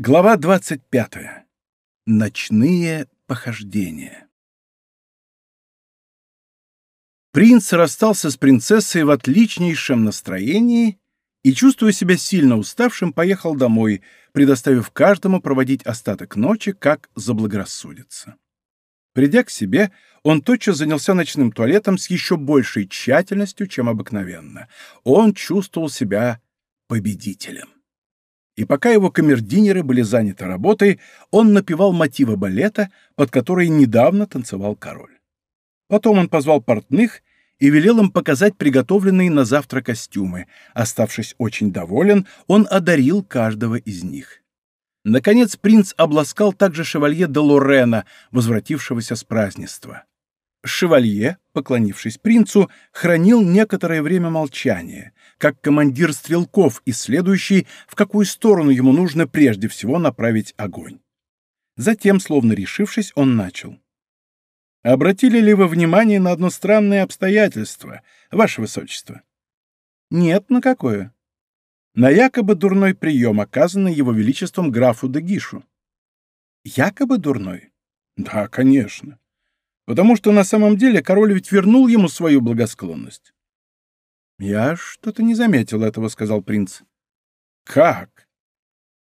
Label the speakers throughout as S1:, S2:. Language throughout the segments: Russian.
S1: Глава 25. Ночные похождения. Принц расстался с принцессой в отличнейшем настроении и, чувствуя себя сильно уставшим, поехал домой, предоставив каждому проводить остаток ночи, как заблагорассудится. Придя к себе, он тотчас занялся ночным туалетом с еще большей тщательностью, чем обыкновенно. Он чувствовал себя победителем и пока его камердинеры были заняты работой, он напевал мотивы балета, под которые недавно танцевал король. Потом он позвал портных и велел им показать приготовленные на завтра костюмы. Оставшись очень доволен, он одарил каждого из них. Наконец принц обласкал также шевалье де Лорена, возвратившегося с празднества. Шевалье, поклонившись принцу, хранил некоторое время молчание, как командир стрелков, исследующий, в какую сторону ему нужно прежде всего направить огонь. Затем, словно решившись, он начал. «Обратили ли вы внимание на одно странное обстоятельство, ваше высочество?» «Нет, на какое?» «На якобы дурной прием, оказанный его величеством графу де Гишу». «Якобы дурной?» «Да, конечно. Потому что на самом деле король ведь вернул ему свою благосклонность. «Я что-то не заметил этого», — сказал принц. «Как?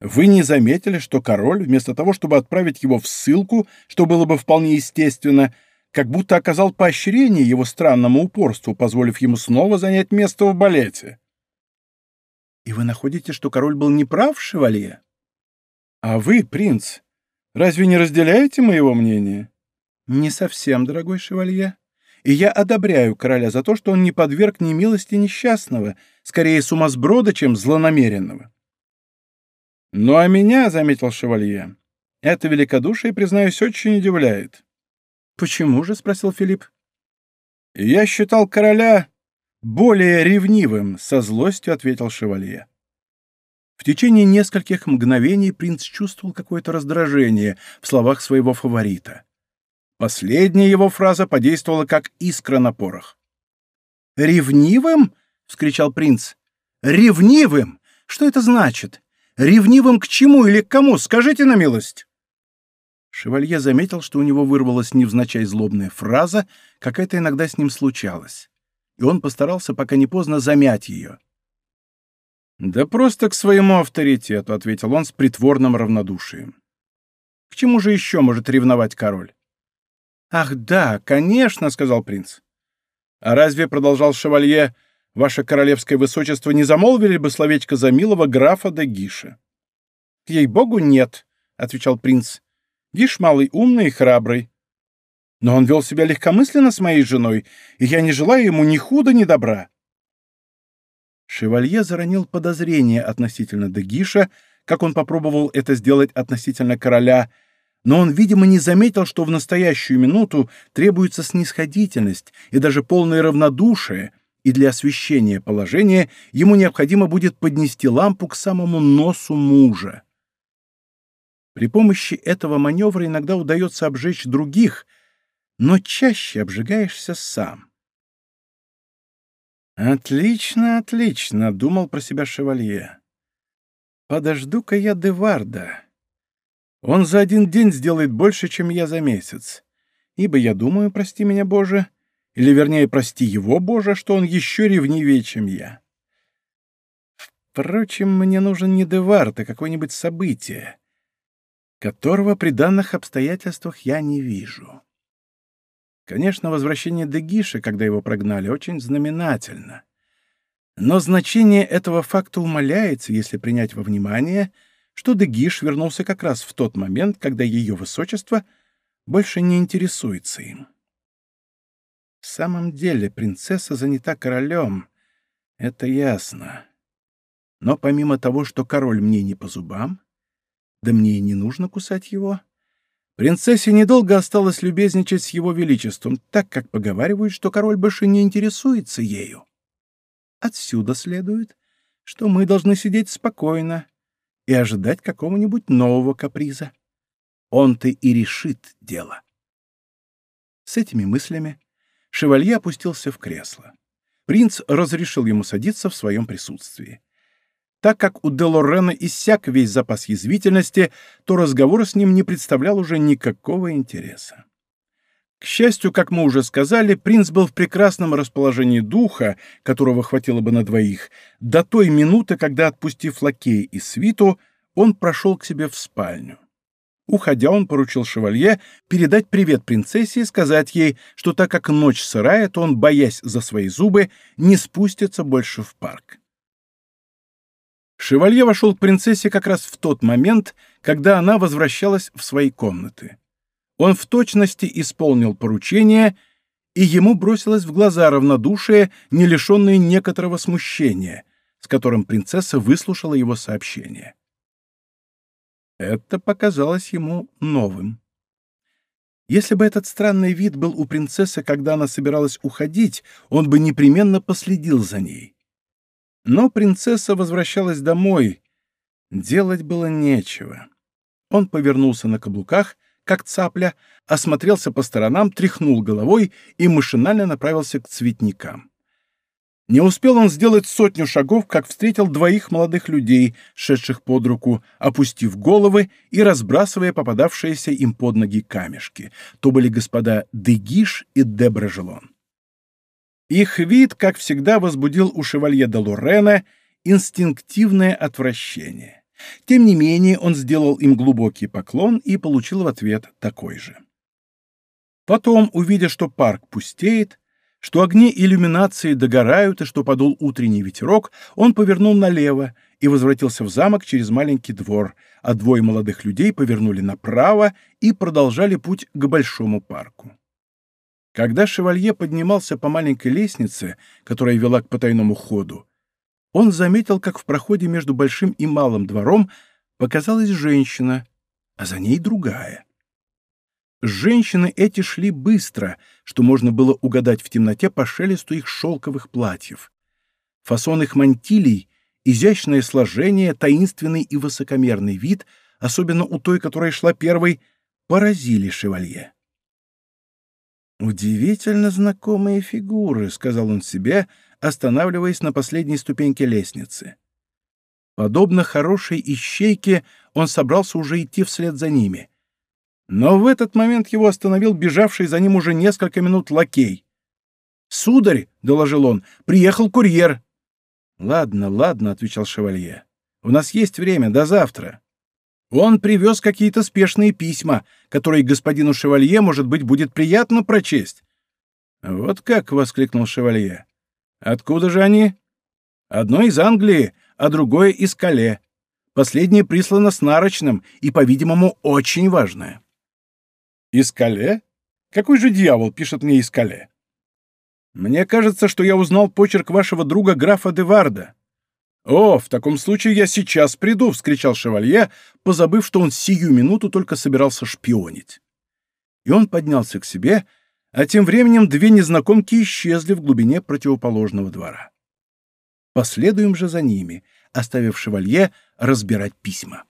S1: Вы не заметили, что король, вместо того, чтобы отправить его в ссылку, что было бы вполне естественно, как будто оказал поощрение его странному упорству, позволив ему снова занять место в балете?» «И вы находите, что король был неправ, шевалье?» «А вы, принц, разве не разделяете моего мнения?» «Не совсем, дорогой шевалье и я одобряю короля за то, что он не подверг немилости несчастного, скорее сумасброда, чем злонамеренного. «Ну а меня, — заметил шевалье, — это великодушие, признаюсь, очень удивляет». «Почему же?» — спросил Филипп. «Я считал короля более ревнивым», — со злостью ответил шевалье. В течение нескольких мгновений принц чувствовал какое-то раздражение в словах своего фаворита. Последняя его фраза подействовала как искра на порох. «Ревнивым?» — вскричал принц. «Ревнивым? Что это значит? Ревнивым к чему или к кому? Скажите на милость!» Шевалье заметил, что у него вырвалась невзначай злобная фраза, как это иногда с ним случалось, и он постарался, пока не поздно, замять ее. «Да просто к своему авторитету», — ответил он с притворным равнодушием. «К чему же еще может ревновать король? «Ах, да, конечно», — сказал принц. «А разве, — продолжал шевалье, — ваше королевское высочество не замолвили бы словечко за милого графа де Гиша?» «Ей-богу, нет», — отвечал принц. «Гиш малый умный и храбрый. Но он вел себя легкомысленно с моей женой, и я не желаю ему ни худа, ни добра». Шевалье заронил подозрение относительно Дегиша, как он попробовал это сделать относительно короля — но он, видимо, не заметил, что в настоящую минуту требуется снисходительность и даже полное равнодушие, и для освещения положения ему необходимо будет поднести лампу к самому носу мужа. При помощи этого маневра иногда удается обжечь других, но чаще обжигаешься сам. «Отлично, отлично», — думал про себя шевалье. «Подожду-ка я Деварда». Он за один день сделает больше, чем я за месяц. Ибо я думаю, прости меня, Боже, или, вернее, прости его, Боже, что он еще ревнивее, чем я. Впрочем, мне нужен не Девард, а какое-нибудь событие, которого при данных обстоятельствах я не вижу. Конечно, возвращение Дегиша, когда его прогнали, очень знаменательно. Но значение этого факта умаляется, если принять во внимание — что Дегиш вернулся как раз в тот момент, когда ее высочество больше не интересуется им. В самом деле принцесса занята королем, это ясно. Но помимо того, что король мне не по зубам, да мне и не нужно кусать его, принцессе недолго осталось любезничать с его величеством, так как поговаривают, что король больше не интересуется ею. Отсюда следует, что мы должны сидеть спокойно, и ожидать какого-нибудь нового каприза. Он-то и решит дело. С этими мыслями шевалье опустился в кресло. Принц разрешил ему садиться в своем присутствии. так как у Делорена иссяк весь запас язвительности, то разговор с ним не представлял уже никакого интереса. К счастью, как мы уже сказали, принц был в прекрасном расположении духа, которого хватило бы на двоих, до той минуты, когда, отпустив лакея и свиту, он прошел к себе в спальню. Уходя, он поручил шевалье передать привет принцессе и сказать ей, что так как ночь сырая, то он, боясь за свои зубы, не спустится больше в парк. Шевалье вошел к принцессе как раз в тот момент, когда она возвращалась в свои комнаты. Он в точности исполнил поручение, и ему бросилось в глаза равнодушие, не лишенное некоторого смущения, с которым принцесса выслушала его сообщение. Это показалось ему новым. Если бы этот странный вид был у принцессы, когда она собиралась уходить, он бы непременно последил за ней. Но принцесса возвращалась домой. Делать было нечего. Он повернулся на каблуках, как цапля, осмотрелся по сторонам, тряхнул головой и машинально направился к цветникам. Не успел он сделать сотню шагов, как встретил двоих молодых людей, шедших под руку, опустив головы и разбрасывая попадавшиеся им под ноги камешки. То были господа Дегиш и Деброжелон. Их вид, как всегда, возбудил у шевалье де Лорена инстинктивное отвращение. Тем не менее, он сделал им глубокий поклон и получил в ответ такой же. Потом, увидя, что парк пустеет, что огни иллюминации догорают и что подул утренний ветерок, он повернул налево и возвратился в замок через маленький двор, а двое молодых людей повернули направо и продолжали путь к большому парку. Когда шевалье поднимался по маленькой лестнице, которая вела к потайному ходу, он заметил, как в проходе между большим и малым двором показалась женщина, а за ней другая. Женщины эти шли быстро, что можно было угадать в темноте по шелесту их шелковых платьев. Фасон их мантилий, изящное сложение, таинственный и высокомерный вид, особенно у той, которая шла первой, поразили шевалье. «Удивительно знакомые фигуры», — сказал он себе, останавливаясь на последней ступеньке лестницы. Подобно хорошей ищейке, он собрался уже идти вслед за ними — но в этот момент его остановил бежавший за ним уже несколько минут лакей. «Сударь», — доложил он, — «приехал курьер». «Ладно, ладно», — отвечал шевалье. «У нас есть время, до завтра». Он привез какие-то спешные письма, которые господину шевалье, может быть, будет приятно прочесть. «Вот как!» — воскликнул шевалье. «Откуда же они?» «Одно из Англии, а другое из Кале. Последнее прислано с нарочным и, по-видимому, очень важное». Искале? Какой же дьявол пишет мне Искале? Мне кажется, что я узнал почерк вашего друга графа Деварда. О, в таком случае я сейчас приду, вскричал шевалье, позабыв, что он сию минуту только собирался шпионить. И он поднялся к себе, а тем временем две незнакомки исчезли в глубине противоположного двора. Последуем же за ними, оставив шевалье разбирать письма.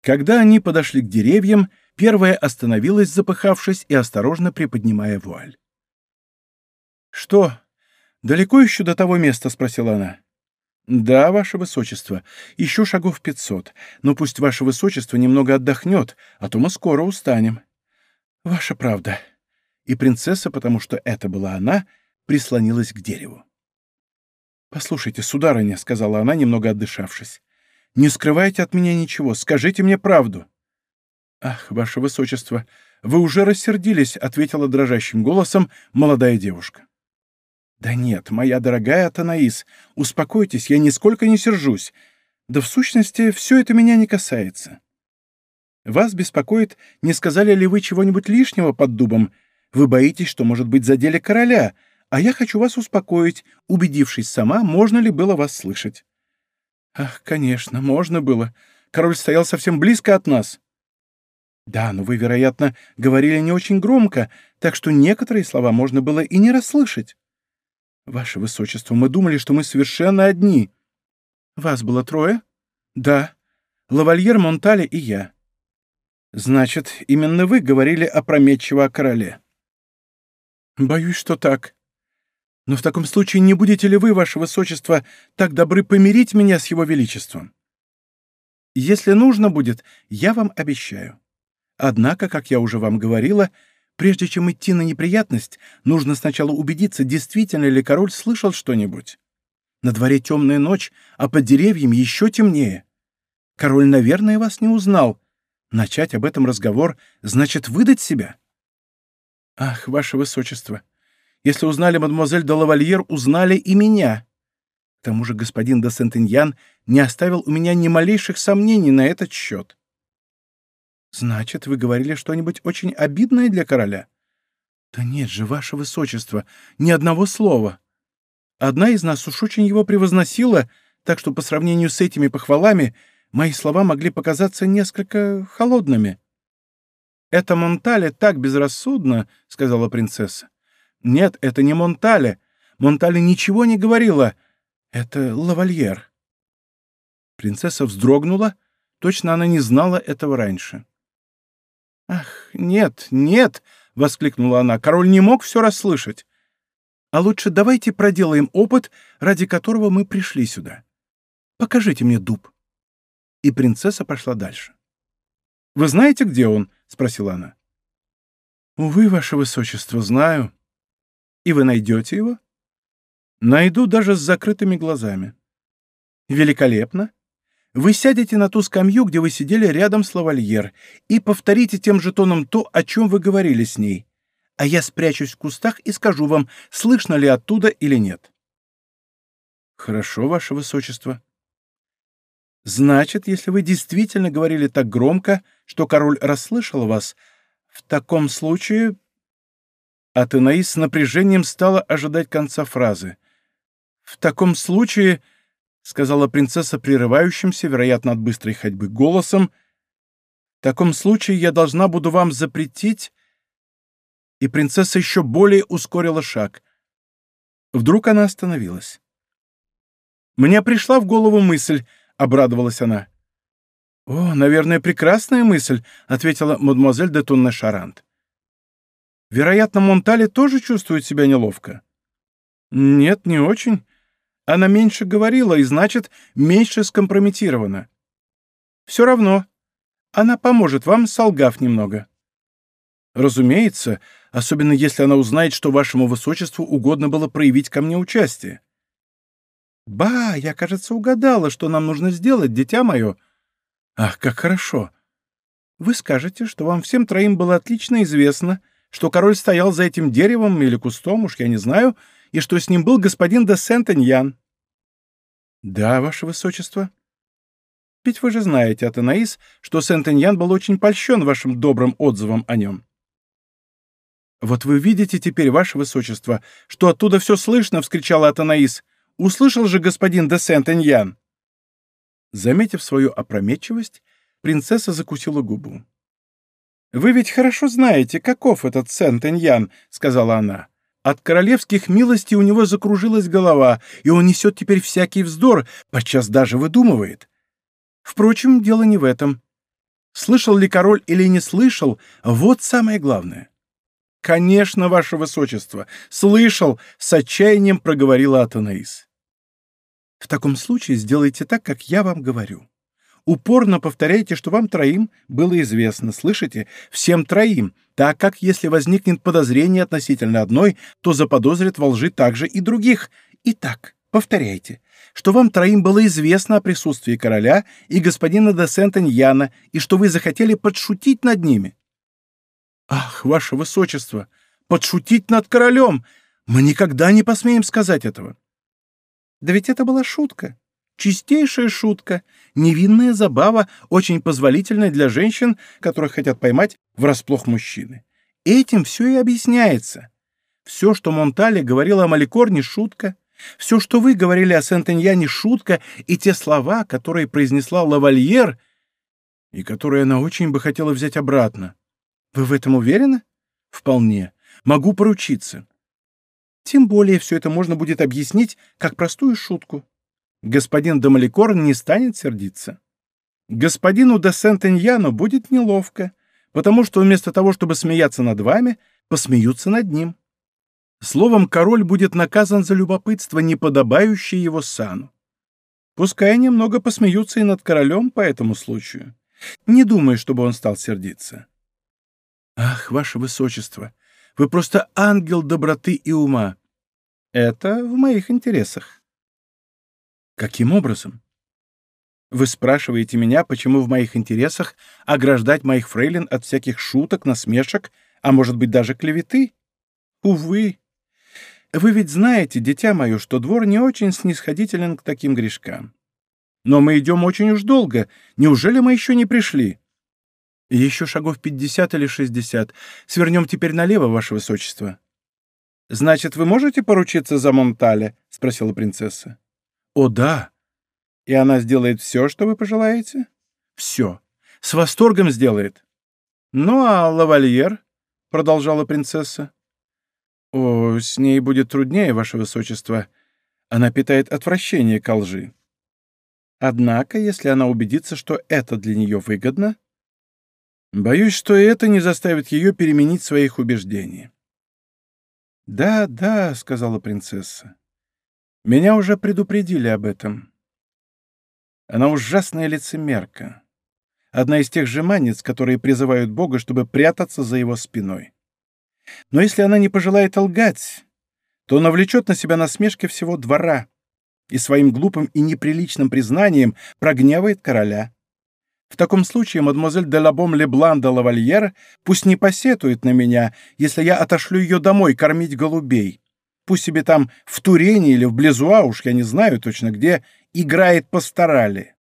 S1: Когда они подошли к деревьям, Первая остановилась, запыхавшись и осторожно приподнимая вуаль. «Что, далеко еще до того места?» — спросила она. «Да, ваше высочество, еще шагов пятьсот, но пусть ваше высочество немного отдохнет, а то мы скоро устанем». «Ваша правда». И принцесса, потому что это была она, прислонилась к дереву. «Послушайте, сударыня», — сказала она, немного отдышавшись, — «не скрывайте от меня ничего, скажите мне правду». «Ах, ваше высочество, вы уже рассердились», — ответила дрожащим голосом молодая девушка. «Да нет, моя дорогая Атанаис, успокойтесь, я нисколько не сержусь. Да в сущности, все это меня не касается. Вас беспокоит, не сказали ли вы чего-нибудь лишнего под дубом? Вы боитесь, что, может быть, задели короля, а я хочу вас успокоить, убедившись сама, можно ли было вас слышать». «Ах, конечно, можно было. Король стоял совсем близко от нас». Да, но вы, вероятно, говорили не очень громко, так что некоторые слова можно было и не расслышать. Ваше Высочество, мы думали, что мы совершенно одни. Вас было трое? Да. Лавальер, Монтале и я. Значит, именно вы говорили опрометчиво о короле. Боюсь, что так. Но в таком случае не будете ли вы, ваше высочество, так добры помирить меня с его величеством? Если нужно будет, я вам обещаю. Однако, как я уже вам говорила, прежде чем идти на неприятность, нужно сначала убедиться, действительно ли король слышал что-нибудь. На дворе темная ночь, а под деревьями еще темнее. Король, наверное, вас не узнал. Начать об этом разговор значит выдать себя. Ах, ваше высочество, если узнали мадемуазель де лавальер, узнали и меня. К тому же господин де Сентеньян не оставил у меня ни малейших сомнений на этот счет. Значит, вы говорили что-нибудь очень обидное для короля? Да нет же, ваше высочество, ни одного слова. Одна из нас уж очень его превозносила, так что по сравнению с этими похвалами мои слова могли показаться несколько холодными. «Это Монтале так безрассудно», — сказала принцесса. «Нет, это не Монтале. Монтале ничего не говорила. Это лавальер». Принцесса вздрогнула. Точно она не знала этого раньше. «Ах, нет, нет!» — воскликнула она. «Король не мог все расслышать. А лучше давайте проделаем опыт, ради которого мы пришли сюда. Покажите мне дуб». И принцесса пошла дальше. «Вы знаете, где он?» — спросила она. «Увы, ваше высочество, знаю. И вы найдете его?» «Найду даже с закрытыми глазами». «Великолепно. Вы сядете на ту скамью, где вы сидели рядом с лавальер, и повторите тем же тоном то, о чем вы говорили с ней а я спрячусь в кустах и скажу вам, слышно ли оттуда или нет. Хорошо, ваше высочество. Значит, если вы действительно говорили так громко, что король расслышал вас, в таком случае... Атенаис с напряжением стала ожидать конца фразы. «В таком случае...» — сказала принцесса прерывающимся, вероятно, от быстрой ходьбы, голосом. «В таком случае я должна буду вам запретить и принцесса еще более ускорила шаг. Вдруг она остановилась. «Мне пришла в голову мысль», — обрадовалась она. «О, наверное, прекрасная мысль», — ответила мадемуазель де Тунне Шарант. «Вероятно, Монтале тоже чувствует себя неловко». «Нет, не очень. Она меньше говорила и, значит, меньше скомпрометирована. Все равно. Она поможет вам, солгав немного». «Разумеется, особенно если она узнает, что вашему высочеству угодно было проявить ко мне участие. «Ба, я, кажется, угадала, что нам нужно сделать, дитя мое». «Ах, как хорошо!» «Вы скажете, что вам всем троим было отлично известно, что король стоял за этим деревом или кустом, уж я не знаю, и что с ним был господин де Сент-Эньян». «Да, ваше высочество». «Ведь вы же знаете, Атанаис, что Сент-Эньян был очень польщен вашим добрым отзывом о нем». «Вот вы видите теперь, ваше высочество, что оттуда все слышно!» — вскричала Атанаис. «Услышал же господин де Сент-Эньян!» Заметив свою опрометчивость, принцесса закусила губу. «Вы ведь хорошо знаете, каков этот Сент-Эньян», — сказала она. «От королевских милостей у него закружилась голова, и он несет теперь всякий вздор, подчас даже выдумывает. Впрочем, дело не в этом. Слышал ли король или не слышал, вот самое главное. «Конечно, ваше высочество! Слышал!» — с отчаянием проговорила Атанаис. «В таком случае сделайте так, как я вам говорю. Упорно повторяйте, что вам троим было известно, слышите? Всем троим, так как, если возникнет подозрение относительно одной, то заподозрят во лжи также и других. Итак, повторяйте, что вам троим было известно о присутствии короля и господина де Сент-Эньяна, и что вы захотели подшутить над ними. «Ах, ваше высочество! Подшутить над королем! Мы никогда не посмеем сказать этого!» «Да ведь это была шутка!» Чистейшая шутка, невинная забава, очень позволительная для женщин, которых хотят поймать врасплох мужчины. Этим все и объясняется. Все, что Монтале говорила о Маликорне, шутка. Все, что вы говорили о Сент-Эньяне, шутка. И те слова, которые произнесла Лавальер, и которые она очень бы хотела взять обратно, вы в этом уверены? Вполне. Могу поручиться. Тем более все это можно будет объяснить как простую шутку. Господин Домаликорн не станет сердиться. Господину де Сент-Эньяну будет неловко, потому что вместо того, чтобы смеяться над вами, посмеются над ним. Словом, король будет наказан за любопытство, не подобающее его сану. Пускай немного посмеются и над королем по этому случаю. Не думай, чтобы он стал сердиться. Ах, ваше высочество, вы просто ангел доброты и ума. Это в моих интересах. Каким образом? Вы спрашиваете меня, почему в моих интересах ограждать моих фрейлин от всяких шуток, насмешек, а может быть даже клеветы? Увы. Вы ведь знаете, дитя мое, что двор не очень снисходителен к таким грешкам. Но мы идем очень уж долго. Неужели мы еще не пришли? Еще шагов пятьдесят или шестьдесят. Свернем теперь налево, ваше высочество. Значит, вы можете поручиться за Монтале? — спросила принцесса. О, да. И она сделает все, что вы пожелаете? Все. С восторгом сделает. Ну, а лавальер? — продолжала принцесса. О, с ней будет труднее, ваше высочество. Она питает отвращение к лжи. Однако, если она убедится, что это для нее выгодно, боюсь, что это не заставит ее переменить своих убеждений. «Да, да», — сказала принцесса. «Меня уже предупредили об этом. Она ужасная лицемерка. Одна из тех жеманниц, которые призывают Бога, чтобы прятаться за его спиной. Но если она не пожелает лгать, то навлечет на себя насмешки всего двора и своим глупым и неприличным признанием прогневает короля. В таком случае мадемуазель де Лабом Леблан де Лавальер пусть не посетует на меня, если я отошлю ее домой кормить голубей. Пусть себе там в Турене или в Близуа, уж я не знаю точно где, играет постарали.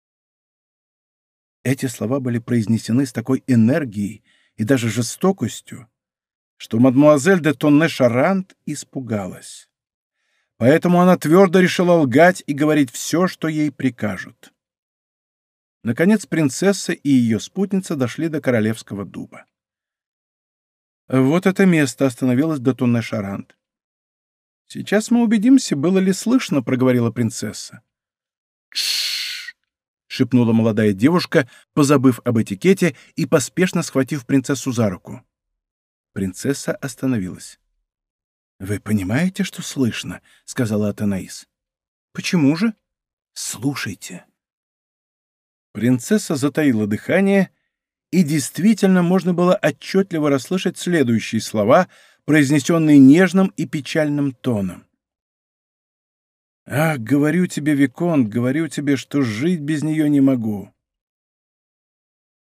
S1: Эти слова были произнесены с такой энергией и даже жестокостью, что мадемуазель де Тонне Шарант испугалась. Поэтому она твердо решила лгать и говорить все, что ей прикажут. Наконец принцесса и ее спутница дошли до королевского дуба. Вот это место остановилось до Тунне Шарант. «Сейчас мы убедимся, было ли слышно», — проговорила принцесса. «Тш-ш-ш!» шепнула молодая девушка, позабыв об этикете и поспешно схватив принцессу за руку. Принцесса остановилась. «Вы понимаете, что слышно?» — сказала Атанаис. «Почему же?» «Слушайте». Принцесса затаила дыхание, и действительно можно было отчетливо расслышать следующие слова, произнесенные нежным и печальным тоном. «Ах, говорю тебе, Виконт, говорю тебе, что жить без нее не могу».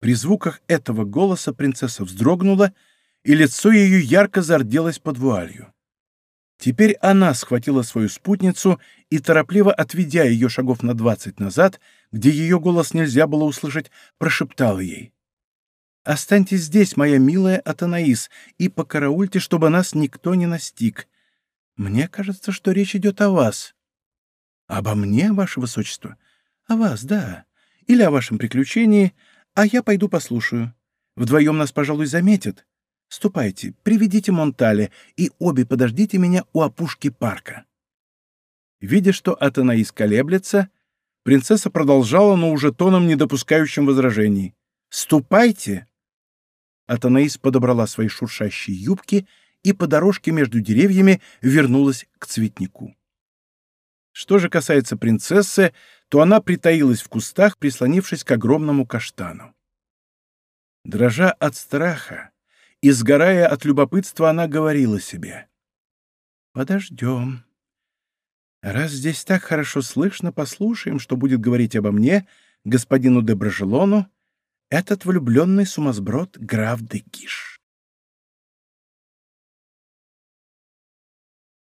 S1: При звуках этого голоса принцесса вздрогнула, и лицо ее ярко зарделось под вуалью. Теперь она схватила свою спутницу и, торопливо отведя ее шагов на двадцать назад, где ее голос нельзя было услышать, прошептала ей. «Останьтесь здесь, моя милая Атанаис, и покараульте, чтобы нас никто не настиг. Мне кажется, что речь идет о вас». «Обо мне, ваше высочество?» «О вас, да. Или о вашем приключении, а я пойду послушаю. Вдвоем нас, пожалуй, заметят. Ступайте, приведите Монтале, и обе подождите меня у опушки парка». Видя, что Атанаис колеблется, принцесса продолжала, но уже тоном, не допускающим возражений. «Ступайте!» Атанаис подобрала свои шуршащие юбки и по дорожке между деревьями вернулась к цветнику. Что же касается принцессы, то она притаилась в кустах, прислонившись к огромному каштану. Дрожа от страха, и, сгорая от любопытства, она говорила себе. «Подождем. Раз здесь так хорошо слышно, послушаем, что будет говорить обо мне, господину де Брожелону, этот влюбленный сумасброд граф де Киш».